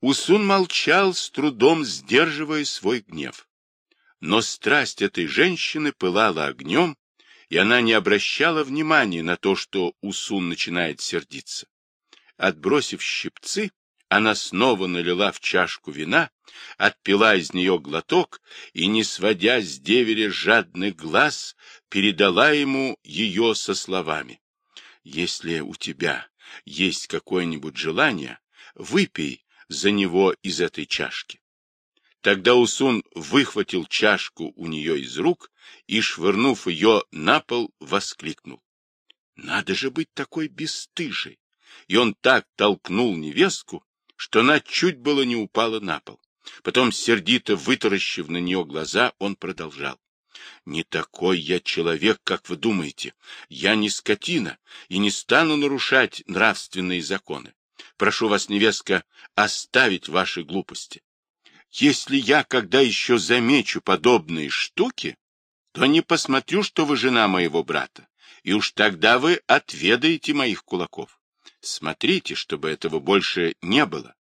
Усун молчал, с трудом сдерживая свой гнев. Но страсть этой женщины пылала огнем, и она не обращала внимания на то, что Усун начинает сердиться. Отбросив щипцы, она снова налила в чашку вина, отпила из нее глоток и, не сводя с деверя жадных глаз, передала ему ее со словами. «Если у тебя есть какое-нибудь желание, выпей за него из этой чашки». Тогда Усун выхватил чашку у нее из рук и, швырнув ее на пол, воскликнул. «Надо же быть такой бесстыжей!» И он так толкнул невестку, что она чуть было не упала на пол. Потом, сердито вытаращив на нее глаза, он продолжал. «Не такой я человек, как вы думаете. Я не скотина и не стану нарушать нравственные законы. Прошу вас, невестка, оставить ваши глупости. Если я когда еще замечу подобные штуки, то не посмотрю, что вы жена моего брата, и уж тогда вы отведаете моих кулаков. Смотрите, чтобы этого больше не было.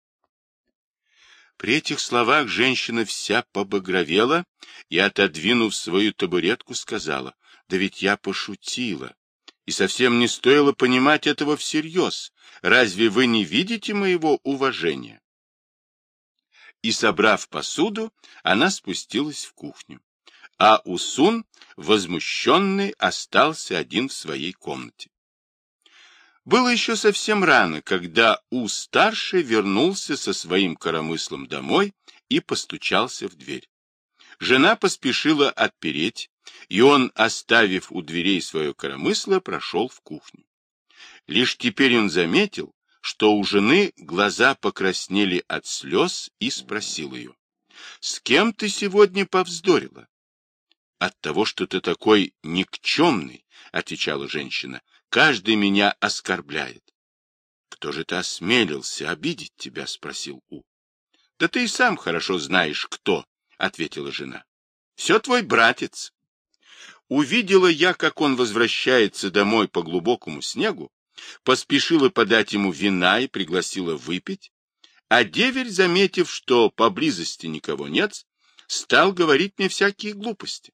При этих словах женщина вся побагровела и, отодвинув свою табуретку, сказала, «Да ведь я пошутила, и совсем не стоило понимать этого всерьез. Разве вы не видите моего уважения?» И, собрав посуду, она спустилась в кухню. А Усун, возмущенный, остался один в своей комнате. Было еще совсем рано, когда У-старший вернулся со своим коромыслом домой и постучался в дверь. Жена поспешила отпереть, и он, оставив у дверей свое коромысло, прошел в кухню. Лишь теперь он заметил, что у жены глаза покраснели от слез, и спросил ее, «С кем ты сегодня повздорила?» «От того, что ты такой никчемный», — отвечала женщина, Каждый меня оскорбляет. — Кто же ты осмелился обидеть тебя? — спросил У. — Да ты и сам хорошо знаешь, кто, — ответила жена. — Все твой братец. Увидела я, как он возвращается домой по глубокому снегу, поспешила подать ему вина и пригласила выпить, а деверь, заметив, что поблизости никого нет, стал говорить мне всякие глупости.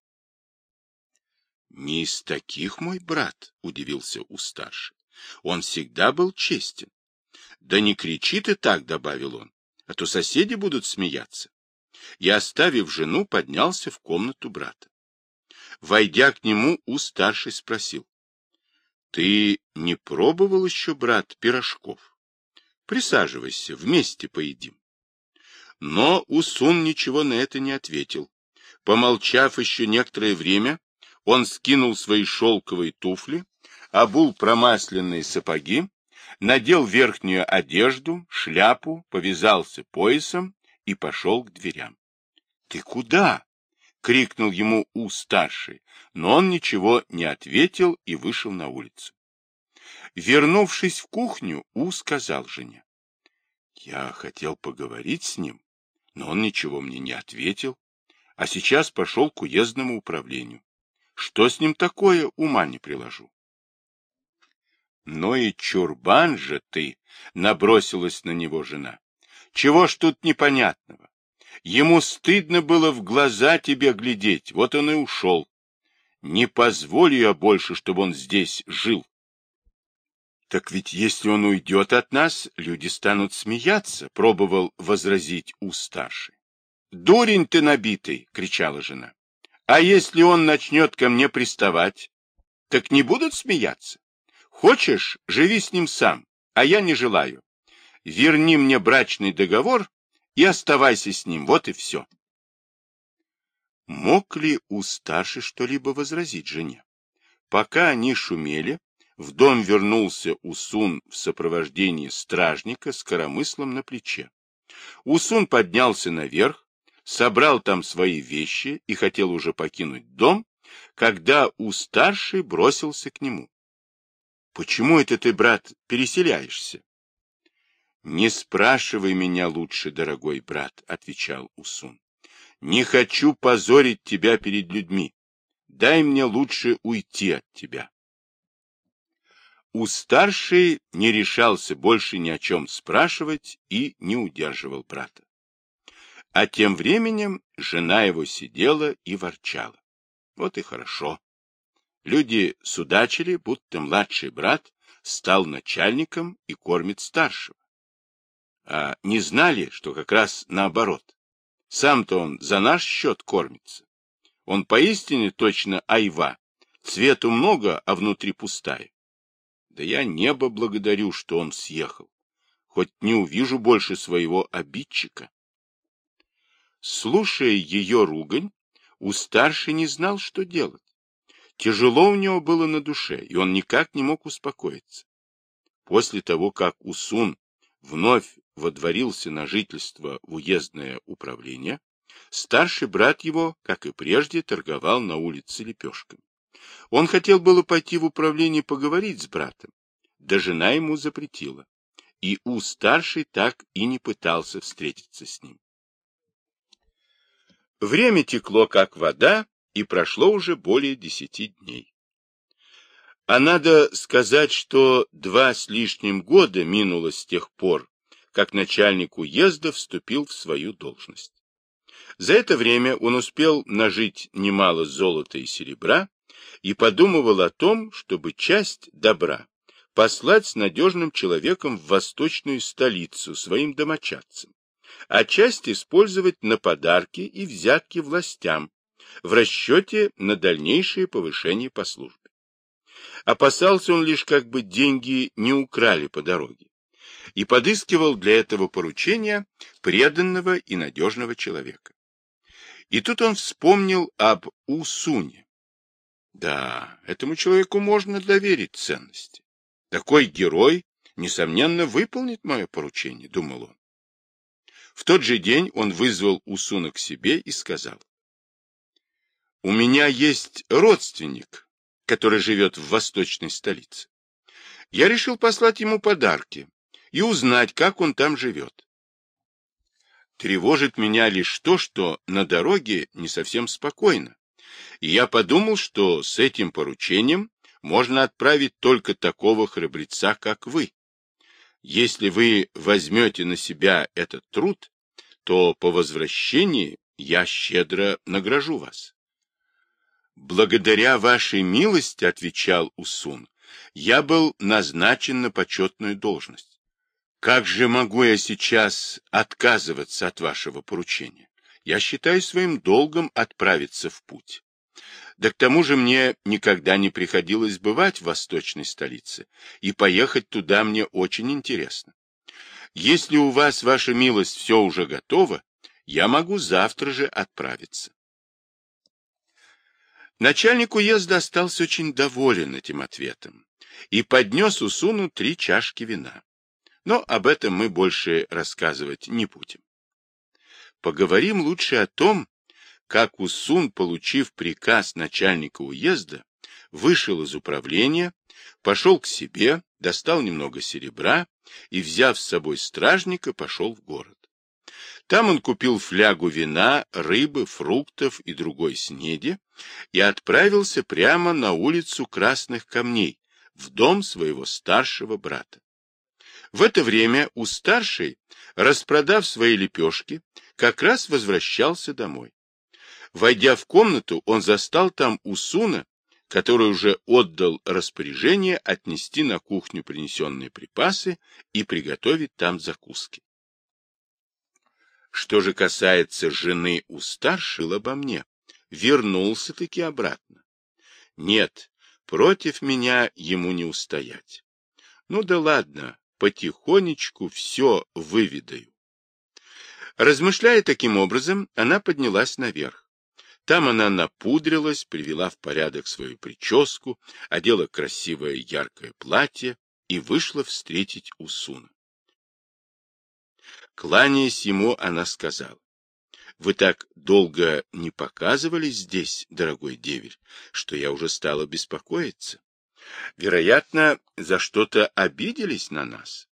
Не из таких мой брат, удивился у старший. Он всегда был честен. Да не кричи ты так, добавил он, а то соседи будут смеяться. И, оставив жену, поднялся в комнату брата. Войдя к нему, у старший спросил. — Ты не пробовал еще, брат, пирожков? Присаживайся, вместе поедим. Но Усун ничего на это не ответил. Помолчав еще некоторое время, он скинул свои шелковые туфли, обул промасленные сапоги, надел верхнюю одежду, шляпу, повязался поясом и пошел к дверям. — Ты куда? — крикнул ему У-старший, но он ничего не ответил и вышел на улицу. Вернувшись в кухню, У сказал жене. — Я хотел поговорить с ним, но он ничего мне не ответил, а сейчас пошел к уездному управлению. Что с ним такое, ума не приложу. Но и чурбан же ты, набросилась на него жена. Чего ж тут непонятного? Ему стыдно было в глаза тебе глядеть, вот он и ушел. Не позволю я больше, чтобы он здесь жил. Так ведь если он уйдет от нас, люди станут смеяться, пробовал возразить у старший. Дурень ты набитый, кричала жена. А если он начнет ко мне приставать, так не будут смеяться? Хочешь, живи с ним сам, а я не желаю. Верни мне брачный договор и оставайся с ним, вот и все. Мог ли у старшей что-либо возразить жене? Пока они шумели, в дом вернулся Усун в сопровождении стражника с коромыслом на плече. Усун поднялся наверх, собрал там свои вещи и хотел уже покинуть дом, когда у старший бросился к нему. — Почему это ты, брат, переселяешься? — Не спрашивай меня лучше, дорогой брат, — отвечал Усун. — Не хочу позорить тебя перед людьми. Дай мне лучше уйти от тебя. У старший не решался больше ни о чем спрашивать и не удерживал брата. А тем временем жена его сидела и ворчала. Вот и хорошо. Люди судачили, будто младший брат стал начальником и кормит старшего. А не знали, что как раз наоборот. Сам-то он за наш счет кормится. Он поистине точно айва. Цвету много, а внутри пустая. Да я небо благодарю, что он съехал. Хоть не увижу больше своего обидчика. Слушая ее ругань, у старшей не знал, что делать. Тяжело у него было на душе, и он никак не мог успокоиться. После того, как Усун вновь водворился на жительство в уездное управление, старший брат его, как и прежде, торговал на улице лепешками. Он хотел было пойти в управление поговорить с братом, да жена ему запретила, и У-старший так и не пытался встретиться с ним. Время текло, как вода, и прошло уже более десяти дней. А надо сказать, что два с лишним года минуло с тех пор, как начальник уезда вступил в свою должность. За это время он успел нажить немало золота и серебра и подумывал о том, чтобы часть добра послать с надежным человеком в восточную столицу своим домочадцам, а часть использовать на подарки и взятки властям в расчете на дальнейшее повышение по службе. Опасался он лишь, как бы деньги не украли по дороге, и подыскивал для этого поручения преданного и надежного человека. И тут он вспомнил об Усуне. Да, этому человеку можно доверить ценности. Такой герой, несомненно, выполнит мое поручение, думал он. В тот же день он вызвал Усуна к себе и сказал. У меня есть родственник, который живет в восточной столице. Я решил послать ему подарки и узнать, как он там живет. Тревожит меня лишь то, что на дороге не совсем спокойно, и я подумал, что с этим поручением можно отправить только такого храбреца, как вы. Если вы возьмете на себя этот труд, то по возвращении я щедро награжу вас. Благодаря вашей милости, отвечал Усун, я был назначен на почетную должность. Как же могу я сейчас отказываться от вашего поручения? Я считаю своим долгом отправиться в путь. Да к тому же мне никогда не приходилось бывать в восточной столице, и поехать туда мне очень интересно. Если у вас, ваша милость, все уже готово, я могу завтра же отправиться. Начальник уезда остался очень доволен этим ответом и поднес Усуну три чашки вина. Но об этом мы больше рассказывать не будем. Поговорим лучше о том, как Усун, получив приказ начальника уезда, вышел из управления, пошел к себе, достал немного серебра и, взяв с собой стражника, пошел в город. Там он купил флягу вина, рыбы, фруктов и другой снеди и отправился прямо на улицу Красных Камней, в дом своего старшего брата. В это время у старшей, распродав свои лепешки, как раз возвращался домой. Войдя в комнату, он застал там Усуна, который уже отдал распоряжение отнести на кухню принесенные припасы и приготовить там закуски. Что же касается жены у старшего обо мне, вернулся-таки обратно. Нет, против меня ему не устоять. Ну да ладно, потихонечку все выведаю. Размышляя таким образом, она поднялась наверх. Там она напудрилась, привела в порядок свою прическу, одела красивое яркое платье и вышла встретить Усуна. Кланяясь ему, она сказала, «Вы так долго не показывались здесь, дорогой деверь, что я уже стала беспокоиться. Вероятно, за что-то обиделись на нас.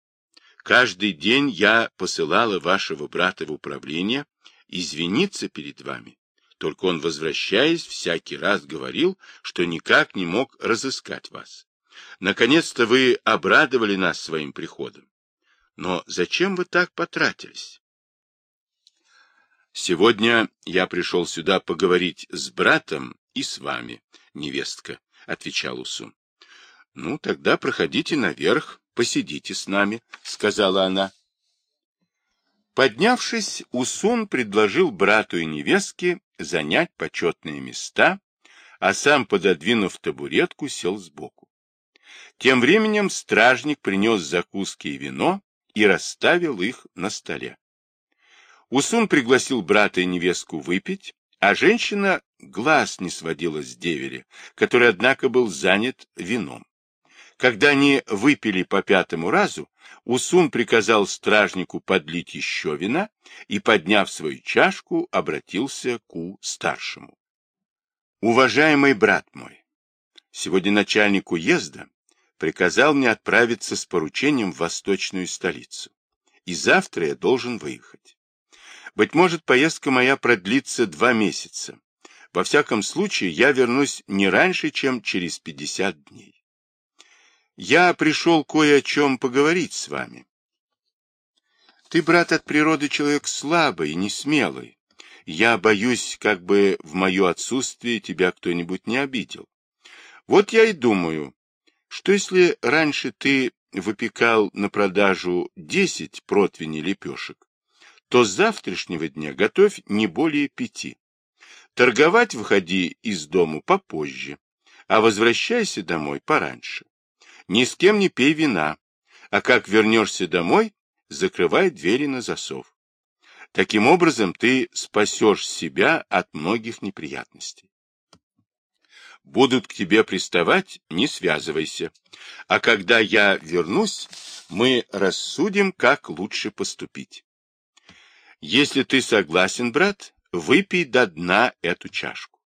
Каждый день я посылала вашего брата в управление извиниться перед вами. Только он, возвращаясь, всякий раз говорил, что никак не мог разыскать вас. Наконец-то вы обрадовали нас своим приходом. Но зачем вы так потратились? Сегодня я пришел сюда поговорить с братом и с вами, невестка, — отвечал Усун. — Ну, тогда проходите наверх, посидите с нами, — сказала она. Поднявшись, Усун предложил брату и невестке занять почетные места, а сам, пододвинув табуретку, сел сбоку. Тем временем стражник принес закуски и вино и расставил их на столе. Усун пригласил брата и невестку выпить, а женщина глаз не сводила с деверя, который, однако, был занят вином. Когда они выпили по пятому разу, Усун приказал стражнику подлить еще вина и, подняв свою чашку, обратился к У-старшему. «Уважаемый брат мой, сегодня начальник уезда приказал мне отправиться с поручением в восточную столицу, и завтра я должен выехать. Быть может, поездка моя продлится два месяца. Во всяком случае, я вернусь не раньше, чем через 50 дней. Я пришел кое о чем поговорить с вами. Ты, брат, от природы человек слабый и несмелый. Я боюсь, как бы в мое отсутствие тебя кто-нибудь не обидел. Вот я и думаю, что если раньше ты выпекал на продажу десять противней лепешек, то с завтрашнего дня готовь не более пяти. Торговать выходи из дому попозже, а возвращайся домой пораньше. Ни с кем не пей вина, а как вернешься домой, закрывай двери на засов. Таким образом ты спасешь себя от многих неприятностей. Будут к тебе приставать, не связывайся. А когда я вернусь, мы рассудим, как лучше поступить. Если ты согласен, брат, выпей до дна эту чашку.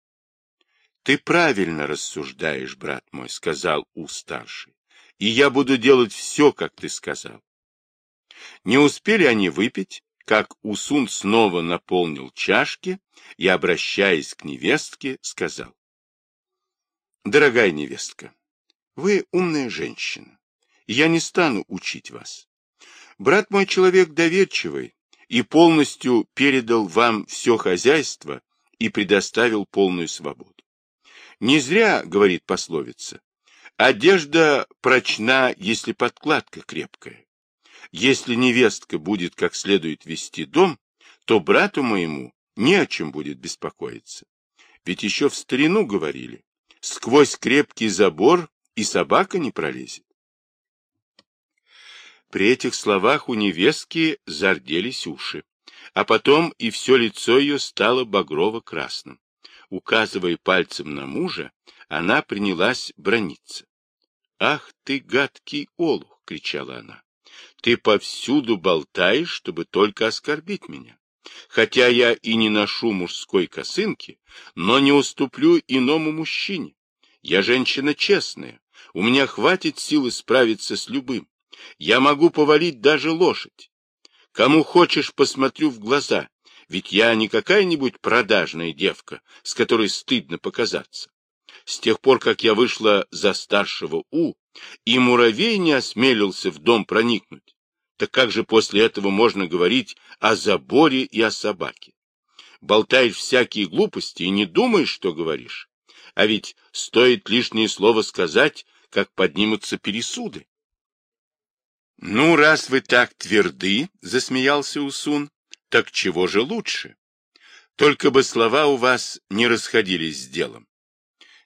Ты правильно рассуждаешь, брат мой, сказал У-старший, и я буду делать все, как ты сказал. Не успели они выпить, как Усун снова наполнил чашки и, обращаясь к невестке, сказал. Дорогая невестка, вы умная женщина, я не стану учить вас. Брат мой человек доверчивый, и полностью передал вам все хозяйство и предоставил полную свободу. Не зря, говорит пословица, одежда прочна, если подкладка крепкая. Если невестка будет как следует вести дом, то брату моему не о чем будет беспокоиться. Ведь еще в старину говорили, сквозь крепкий забор и собака не пролезет. При этих словах у невестки зарделись уши, а потом и все лицо ее стало багрово-красным. Указывая пальцем на мужа, она принялась брониться. — Ах ты, гадкий олух! — кричала она. — Ты повсюду болтаешь, чтобы только оскорбить меня. Хотя я и не ношу мужской косынки, но не уступлю иному мужчине. Я женщина честная, у меня хватит силы справиться с любым. Я могу повалить даже лошадь. Кому хочешь, посмотрю в глаза, ведь я не какая-нибудь продажная девка, с которой стыдно показаться. С тех пор, как я вышла за старшего У, и муравей не осмелился в дом проникнуть, так как же после этого можно говорить о заборе и о собаке? Болтаешь всякие глупости и не думаешь, что говоришь. А ведь стоит лишнее слово сказать, как поднимутся пересуды. — Ну, раз вы так тверды, — засмеялся Усун, — так чего же лучше? Только бы слова у вас не расходились с делом.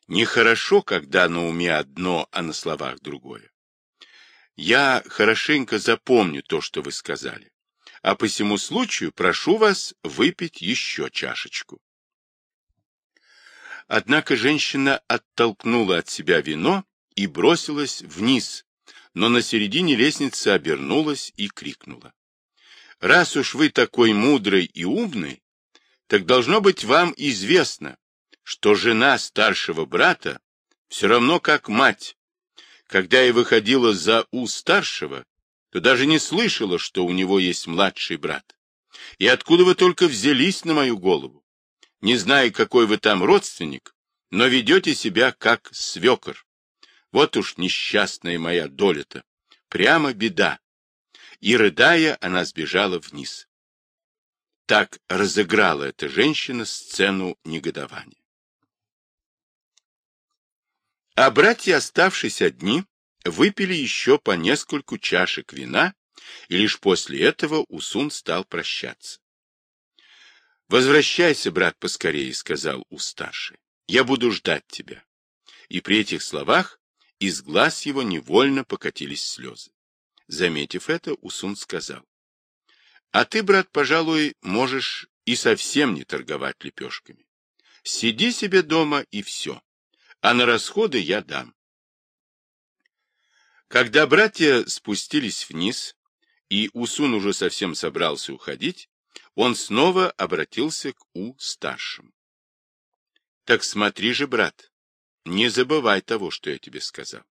Нехорошо, когда на уме одно, а на словах другое. Я хорошенько запомню то, что вы сказали, а по всему случаю прошу вас выпить еще чашечку. Однако женщина оттолкнула от себя вино и бросилась вниз, но на середине лестницы обернулась и крикнула. «Раз уж вы такой мудрый и умный, так должно быть вам известно, что жена старшего брата все равно как мать. Когда я выходила за у старшего, то даже не слышала, что у него есть младший брат. И откуда вы только взялись на мою голову? Не знаю, какой вы там родственник, но ведете себя как свекор. Вот уж несчастная моя доля-то. Прямо беда. И, рыдая, она сбежала вниз. Так разыграла эта женщина сцену негодования. А братья, оставшись одни, выпили еще по нескольку чашек вина, и лишь после этого Усун стал прощаться. «Возвращайся, брат, поскорее», — сказал у старший. «Я буду ждать тебя». И при этих словах из глаз его невольно покатились слезы. Заметив это, Усун сказал. «А ты, брат, пожалуй, можешь и совсем не торговать лепешками. Сиди себе дома и все а на расходы я дам. Когда братья спустились вниз, и Усун уже совсем собрался уходить, он снова обратился к У-старшему. — Так смотри же, брат, не забывай того, что я тебе сказал.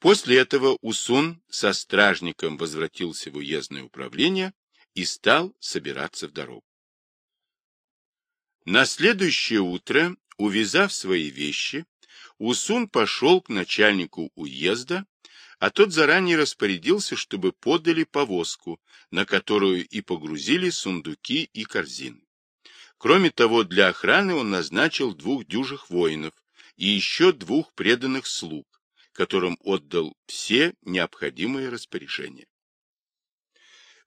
После этого Усун со стражником возвратился в уездное управление и стал собираться в дорогу. На следующее утро Увязав свои вещи, Усун пошел к начальнику уезда, а тот заранее распорядился, чтобы подали повозку, на которую и погрузили сундуки и корзины. Кроме того, для охраны он назначил двух дюжих воинов и еще двух преданных слуг, которым отдал все необходимые распоряжения.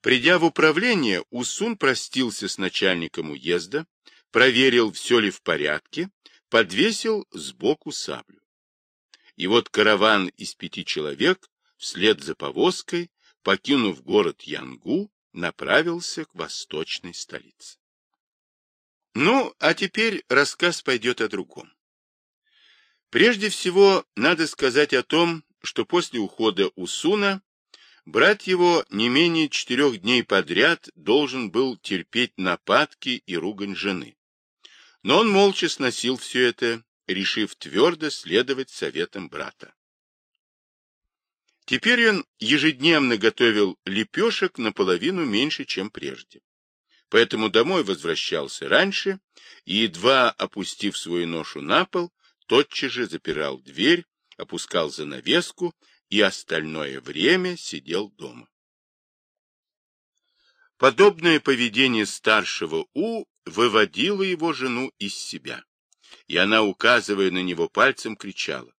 Придя в управление, Усун простился с начальником уезда, проверил, все ли в порядке, подвесил сбоку саблю. И вот караван из пяти человек вслед за повозкой, покинув город Янгу, направился к восточной столице. Ну, а теперь рассказ пойдет о другом. Прежде всего, надо сказать о том, что после ухода Усуна брат его не менее четырех дней подряд должен был терпеть нападки и ругань жены. Но он молча сносил все это, решив твердо следовать советам брата. Теперь он ежедневно готовил лепешек наполовину меньше, чем прежде. Поэтому домой возвращался раньше и, едва опустив свою ношу на пол, тотчас же запирал дверь, опускал занавеску и остальное время сидел дома. Подобное поведение старшего У выводила его жену из себя. И она, указывая на него пальцем, кричала.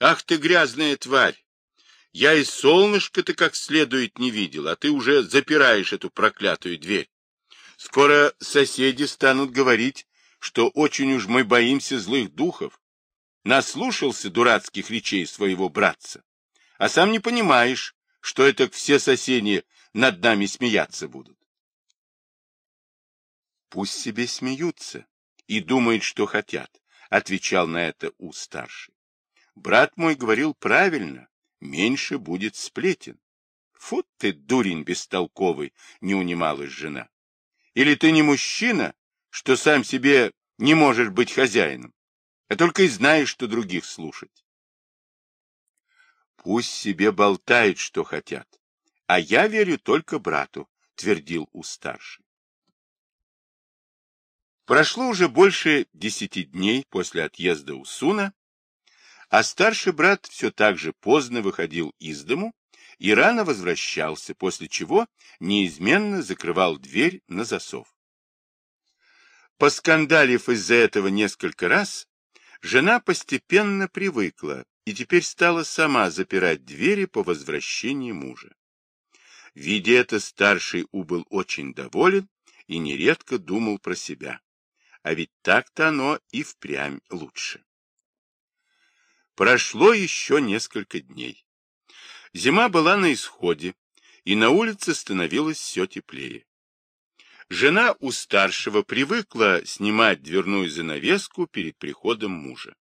«Ах ты, грязная тварь! Я и солнышко-то как следует не видел, а ты уже запираешь эту проклятую дверь. Скоро соседи станут говорить, что очень уж мы боимся злых духов. Наслушался дурацких речей своего братца, а сам не понимаешь, что это все соседи над нами смеяться будут. Пусть себе смеются и думают, что хотят, — отвечал на это У старший. Брат мой говорил правильно, меньше будет сплетен. Фу ты, дурень бестолковый, не унималась жена. Или ты не мужчина, что сам себе не можешь быть хозяином, а только и знаешь, что других слушать. Пусть себе болтают, что хотят, а я верю только брату, твердил у старший. Прошло уже больше десяти дней после отъезда Усуна, а старший брат все так же поздно выходил из дому и рано возвращался, после чего неизменно закрывал дверь на засов. Поскандалив из-за этого несколько раз, жена постепенно привыкла и теперь стала сама запирать двери по возвращении мужа. Видя это, старший У был очень доволен и нередко думал про себя. А ведь так-то оно и впрямь лучше. Прошло еще несколько дней. Зима была на исходе, и на улице становилось все теплее. Жена у старшего привыкла снимать дверную занавеску перед приходом мужа.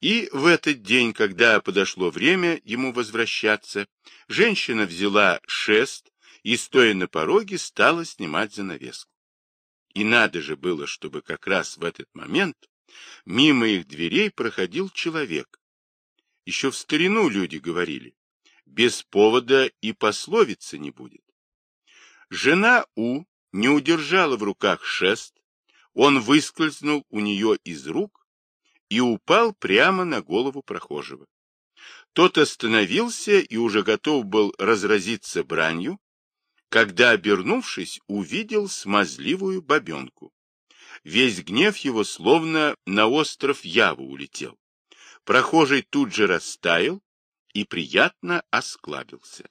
И в этот день, когда подошло время ему возвращаться, женщина взяла шест и, стоя на пороге, стала снимать занавеску. И надо же было, чтобы как раз в этот момент мимо их дверей проходил человек. Еще в старину люди говорили, без повода и пословицы не будет. Жена У не удержала в руках шест, он выскользнул у нее из рук, и упал прямо на голову прохожего. Тот остановился и уже готов был разразиться бранью, когда, обернувшись, увидел смазливую бабенку. Весь гнев его словно на остров Яву улетел. Прохожий тут же растаял и приятно осклабился.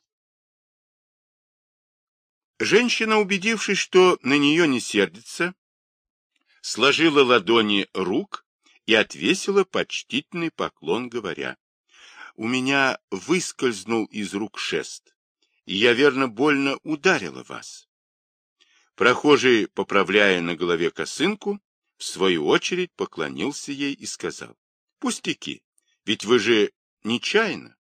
Женщина, убедившись, что на нее не сердится, сложила ладони рук и отвесила почтительный поклон, говоря, «У меня выскользнул из рук шест, и я, верно, больно ударила вас». Прохожий, поправляя на голове косынку, в свою очередь поклонился ей и сказал, «Пустяки, ведь вы же нечаянно».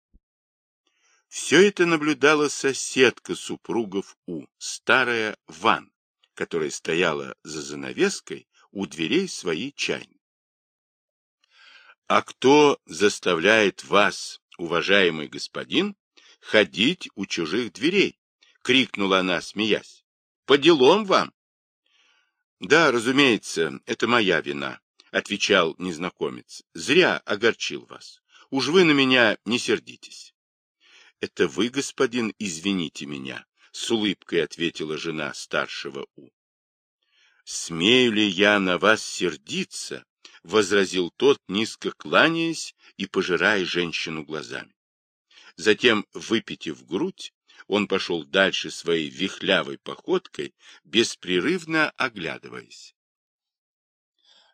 Все это наблюдала соседка супругов У, старая Ван, которая стояла за занавеской у дверей своей чайни. А кто заставляет вас, уважаемый господин, ходить у чужих дверей? крикнула она, смеясь. По делам вам. Да, разумеется, это моя вина, отвечал незнакомец. Зря огорчил вас. Уж вы на меня не сердитесь. Это вы, господин, извините меня, с улыбкой ответила жена старшего У. Смею ли я на вас сердиться? Возразил тот, низко кланяясь и пожирая женщину глазами. Затем, выпитив грудь, он пошел дальше своей вихлявой походкой, беспрерывно оглядываясь.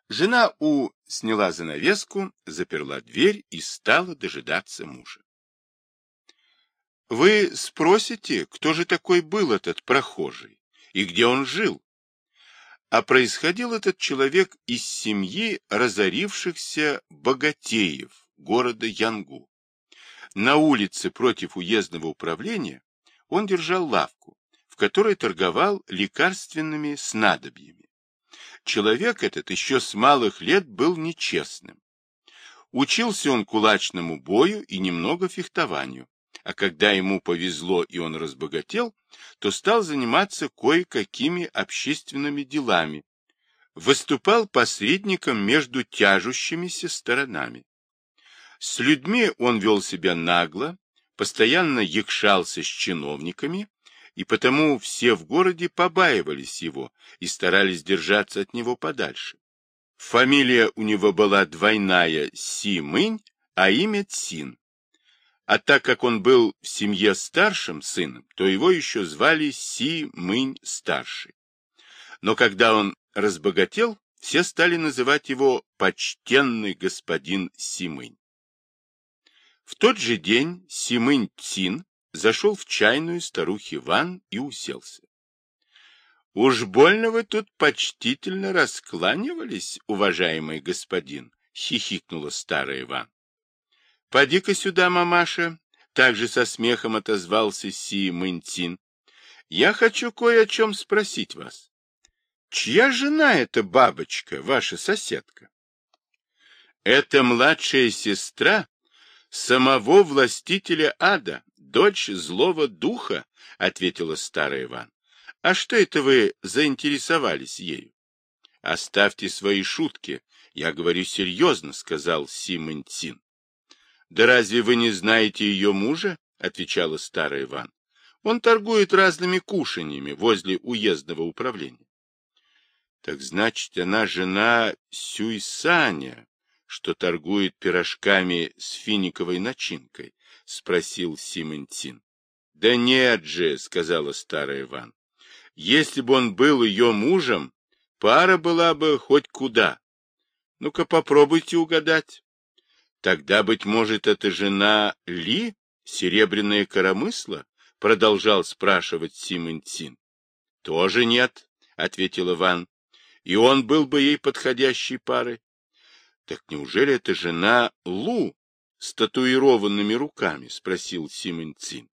Жена У сняла занавеску, заперла дверь и стала дожидаться мужа. Вы спросите, кто же такой был этот прохожий и где он жил? А происходил этот человек из семьи разорившихся богатеев города Янгу. На улице против уездного управления он держал лавку, в которой торговал лекарственными снадобьями. Человек этот еще с малых лет был нечестным. Учился он кулачному бою и немного фехтованию, а когда ему повезло и он разбогател, то стал заниматься кое-какими общественными делами, выступал посредником между тяжущимися сторонами. С людьми он вел себя нагло, постоянно якшался с чиновниками, и потому все в городе побаивались его и старались держаться от него подальше. Фамилия у него была двойная Си-Мынь, а имя Цин. А так как он был в семье старшим сыном, то его еще звали Си-Мынь-старший. Но когда он разбогател, все стали называть его почтенный господин Симынь. В тот же день Симынь Цин зашел в чайную старухи Ван и уселся. «Уж больно вы тут почтительно раскланивались, уважаемый господин», — хихикнула старая Ван. Поди-ка сюда, мамаша, также со смехом отозвался Си Мэнтин. Я хочу кое о чем спросить вас. Чья жена эта бабочка, ваша соседка? Это младшая сестра самого властителя ада, дочь злого духа, ответила старая Иван. А что это вы заинтересовались ею? Оставьте свои шутки, я говорю серьезно, сказал Симонтин. Да разве вы не знаете ее мужа? — отвечала старая Иван. Он торгует разными кушаньями возле уездного управления. Так значит, она жена Сюйсаня, что торгует пирожками с финиковой начинкой? — спросил Симонтин. — Да нет же, — сказала старая Иван. — Если бы он был ее мужем, пара была бы хоть куда. Ну-ка попробуйте угадать. Тогда, быть может, это жена Ли, серебряное коромысло? Продолжал спрашивать Симонтин. Тоже нет, ответил Иван. И он был бы ей подходящей парой. Так неужели это жена Лу с татуированными руками? Спросил Симонтин.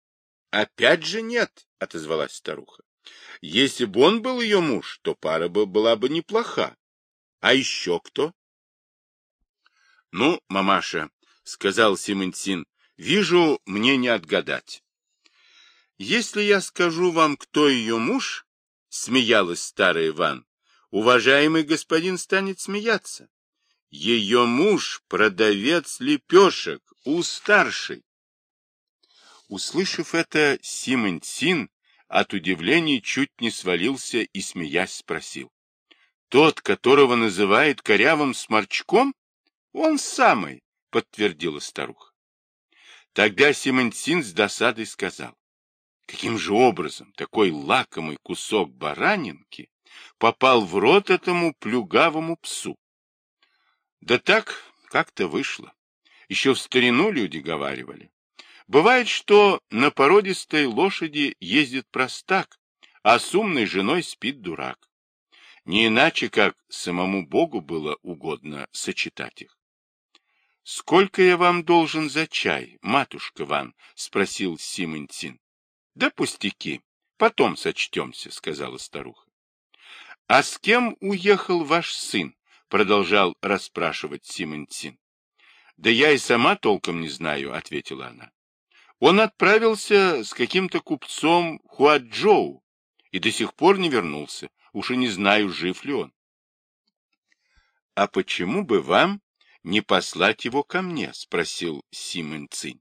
Опять же нет, отозвалась старуха. Если бы он был ее муж, то пара бы была бы неплоха. А еще кто? — Ну, мамаша, — сказал Симонтин, — вижу, мне не отгадать. — Если я скажу вам, кто ее муж, — смеялась старая Иван, — уважаемый господин станет смеяться. Ее муж — продавец лепешек у старшей. Услышав это, Симон Син от удивления чуть не свалился и, смеясь, спросил. Тот, которого называют корявым сморчком? Он самый, подтвердила старуха. Тогда Симонтин с досадой сказал. Каким же образом такой лакомый кусок баранинки попал в рот этому плюгавому псу? Да так как-то вышло. Еще в старину люди говаривали. Бывает, что на породистой лошади ездит простак, а с умной женой спит дурак. Не иначе, как самому Богу было угодно сочетать их. — Сколько я вам должен за чай, матушка Ван? — спросил Симонтин. — Да пустяки, потом сочтемся, — сказала старуха. — А с кем уехал ваш сын? — продолжал расспрашивать Симонтин. — Да я и сама толком не знаю, — ответила она. Он отправился с каким-то купцом Хуаджоу и до сих пор не вернулся. Уж и не знаю, жив ли он. — А почему бы вам не послать его ко мне? — спросил Симон Цинь.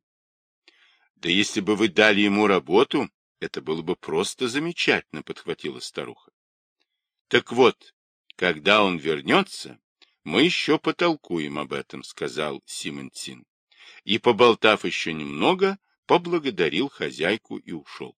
— Да если бы вы дали ему работу, это было бы просто замечательно, — подхватила старуха. — Так вот, когда он вернется, мы еще потолкуем об этом, — сказал Симон Цин. И, поболтав еще немного, поблагодарил хозяйку и ушел.